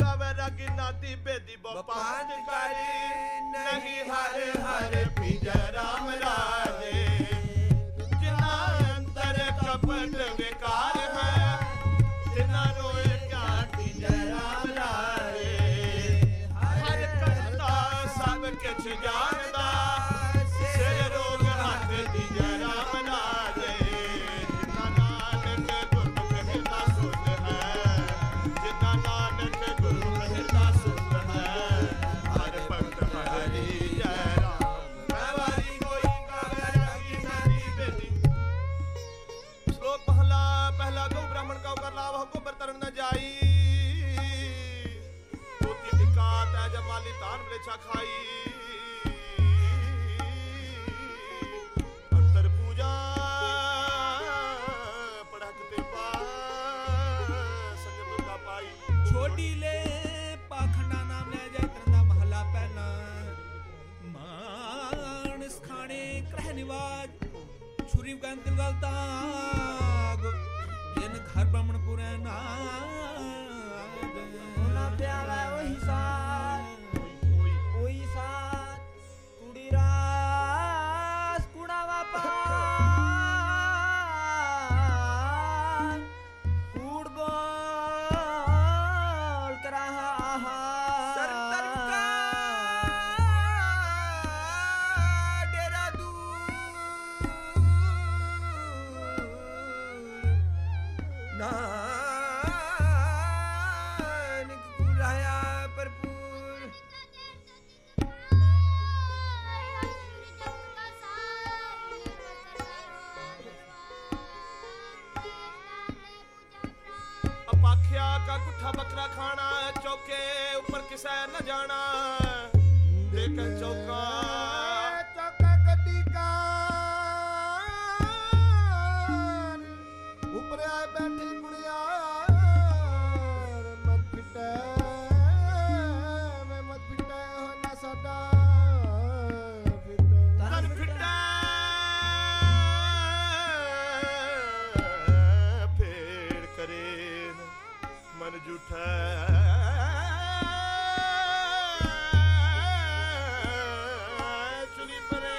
ਗਾਵੇ ਰਗੀ ਬੇਦੀ ਬਪਾਤ ਕਰੀ। ਨਹੀਂ ਹਰ ਹਰ ਪੀਜੈ ਰਾਮ ਰਾਜੇ। ਜਿਨਾ ਅੰਤਰ ਕਪਟ ਵਿਕਾਰ ਹੈ, ਤਿਨਾ ਰੋਏ ਕਿਆ ਪੀਜੈ ਰਾਮ ਰਾਜੇ। ਹਰ ਕਰਤਾ ਸਭ ਕਿਛ ਜਾਣਦਾ ਮਲੇਛਾ ਖਾਈ। ਅੰਤਰ ਪੂਜਾ ਪੜਕ ਤੇ ਪਾ ਸੰਗਤ ਕਾ ਪਾਈ। ਛੋਟੀ ਲੈ ਪਾਖੰਡਾ ਨਾਮ ਲੈ ਜੈ ਤਰਨ ਦਾ ਮਹਲਾ ਪਹਿਲਾ। ਮਾਨਸ ਖਾਣੇ ਗ੍ਰਹਿ ਨਿਵਾਜ, ਛੁਰੀ ਗੰਤਲ ਗਲਤਾਗ ਜਿਨ ਘਰ ਬ੍ਰਾਹਮਣ ਪੁਰੈ ਪਾਖਿਆ ਕਾ ਗੁੱਠਾ ਬੱਕਰਾ ਖਾਣਾ ਚੌਕੇ ਉੱਪਰ ਕਿਸੈ ਨਾ ਜਾਣਾ ਦੇਖ ਚੌਕਾ ਮਨ ਝੂਠਾ ਚੁਲੀ ਪਰੇ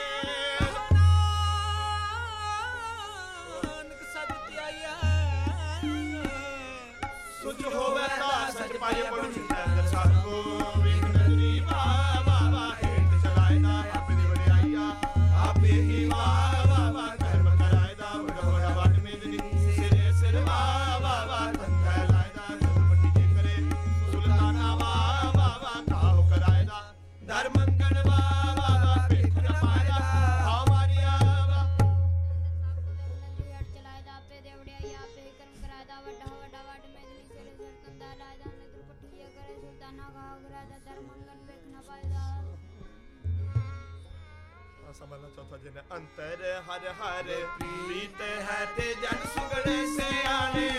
ਕਾ ਚੌਥਾ ਜਿਨ ਅੰਤਰ ਹਰ ਹਰ ਪ੍ਰੀਤ ਹੈ ਤੇ ਜਨ ਸੁਗੜੇ ਸਿਆਣੇ।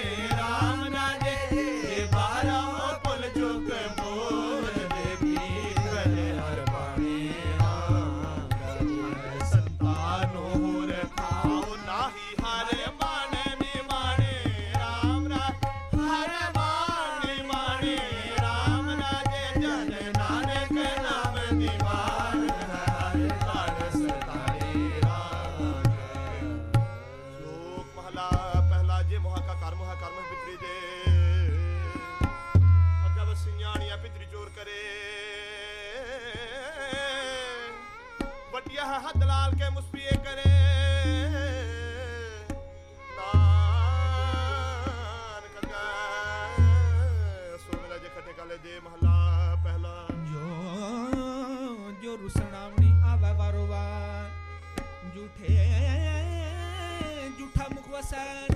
ਕਰਮ ਹੈ ਕਰਮ ਪਿਤਰੀ ਦੇ। ਅੱਗਾ ਵਸਿਆਣੀਆਂ ਪਿਤਰੀ ਚੋਰ ਕਰੇ। ਵਟਿਆ ਹੈ ਹੱਦ ਲਾਲ ਕੇ ਮੁਸਪੀਏ ਕਰੇ। ਨਾਨਕ ਕਾ ਸੋਮਲਾ ਜੇ ਖਟੇ ਕਾਲੇ ਜੇ ਮਹਲਾ ਪਹਿਲਾ। ਜੋ ਜੋ ਰੁਸਣਾਵਣੀ ਆਵੇ ਵਾਰੋ ਵਾਰ। ਝੂਠੇ, ਝੂਠਾ ਮੁਖ ਵਸੈ